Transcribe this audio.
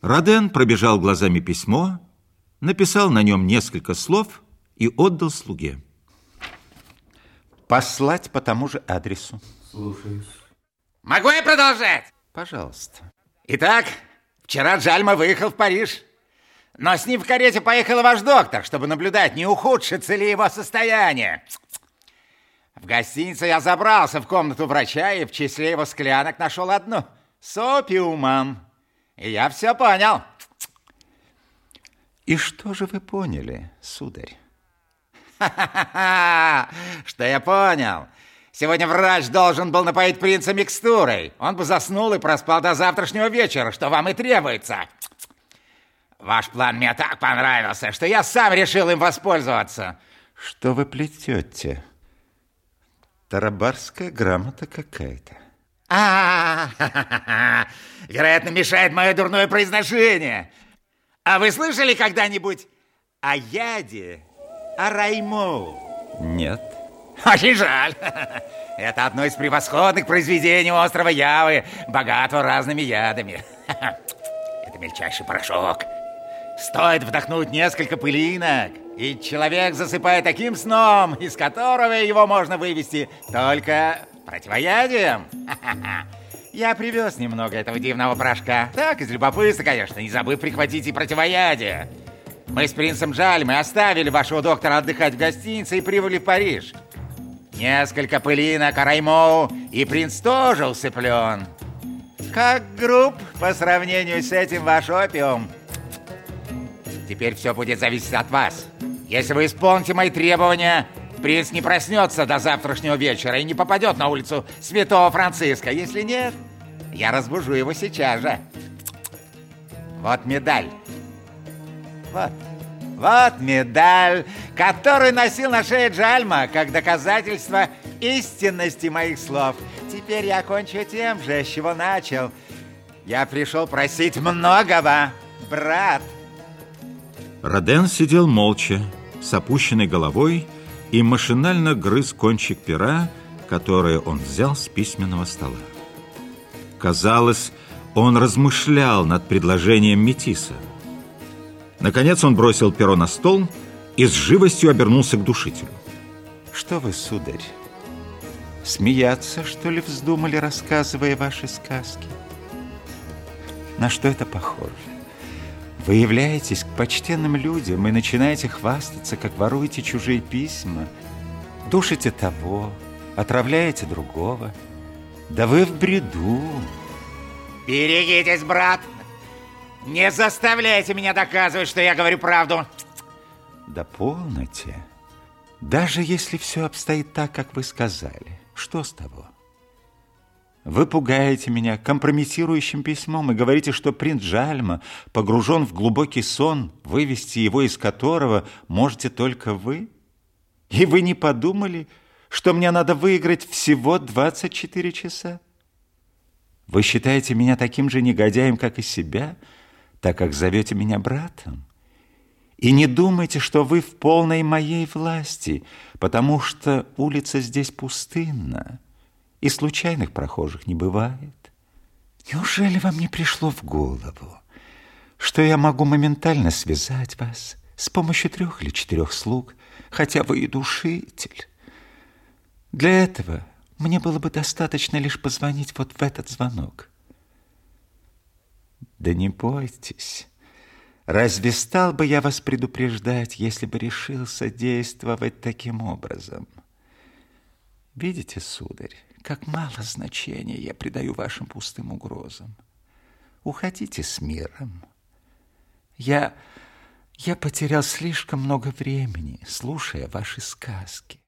Роден пробежал глазами письмо, написал на нем несколько слов и отдал слуге. Послать по тому же адресу. Слушаюсь. Могу я продолжать? Пожалуйста. Итак, вчера Джальма выехал в Париж. Но с ним в карете поехал ваш доктор, чтобы наблюдать, не ухудшится ли его состояние. В гостинице я забрался в комнату врача и в числе его склянок нашел одну с опиумом. Я все понял. И что же вы поняли, сударь? Что я понял? Сегодня врач должен был напоить принца микстурой. Он бы заснул и проспал до завтрашнего вечера, что вам и требуется. Ваш план мне так понравился, что я сам решил им воспользоваться. Что вы плетете? Тарабарская грамота какая-то. А, вероятно, мешает мое дурное произношение. А вы слышали когда-нибудь о яде, о райму? Нет. Очень жаль. Это одно из превосходных произведений острова Явы, богатого разными ядами. Это мельчайший порошок. Стоит вдохнуть несколько пылинок, и человек засыпает таким сном, из которого его можно вывести только противоядием. Я привез немного этого дивного порошка. Так, из любопытства, конечно, не забыв прихватить и противоядие. Мы с принцем Жаль, мы оставили вашего доктора отдыхать в гостинице и прибыли в Париж. Несколько пылинок Араймоу, и принц тоже усыплен. Как груб по сравнению с этим ваш опиум. Теперь все будет зависеть от вас. Если вы исполните мои требования, принц не проснется до завтрашнего вечера и не попадет на улицу Святого Франциска. Если нет, я разбужу его сейчас же. Вот медаль. Вот. Вот медаль, которую носил на шее Джальма, как доказательство истинности моих слов. Теперь я кончу тем же, с чего начал. Я пришел просить многого, брат. Роден сидел молча, с опущенной головой и машинально грыз кончик пера, которое он взял с письменного стола. Казалось, он размышлял над предложением Метиса. Наконец он бросил перо на стол и с живостью обернулся к душителю. Что вы, сударь, смеяться, что ли, вздумали, рассказывая ваши сказки? На что это похоже? Вы являетесь к почтенным людям и начинаете хвастаться, как воруете чужие письма, душите того, отравляете другого. Да вы в бреду. Берегитесь, брат. Не заставляйте меня доказывать, что я говорю правду. Да полноте. Даже если все обстоит так, как вы сказали, что с того? Вы пугаете меня компрометирующим письмом и говорите, что принц Жальма погружен в глубокий сон, вывести его из которого можете только вы? И вы не подумали, что мне надо выиграть всего 24 часа? Вы считаете меня таким же негодяем, как и себя, так как зовете меня братом? И не думайте, что вы в полной моей власти, потому что улица здесь пустынна и случайных прохожих не бывает. Неужели вам не пришло в голову, что я могу моментально связать вас с помощью трех или четырех слуг, хотя вы и душитель? Для этого мне было бы достаточно лишь позвонить вот в этот звонок. Да не бойтесь. Разве стал бы я вас предупреждать, если бы решился действовать таким образом? Видите, сударь, как мало значения я придаю вашим пустым угрозам. Уходите с миром. Я, я потерял слишком много времени, слушая ваши сказки.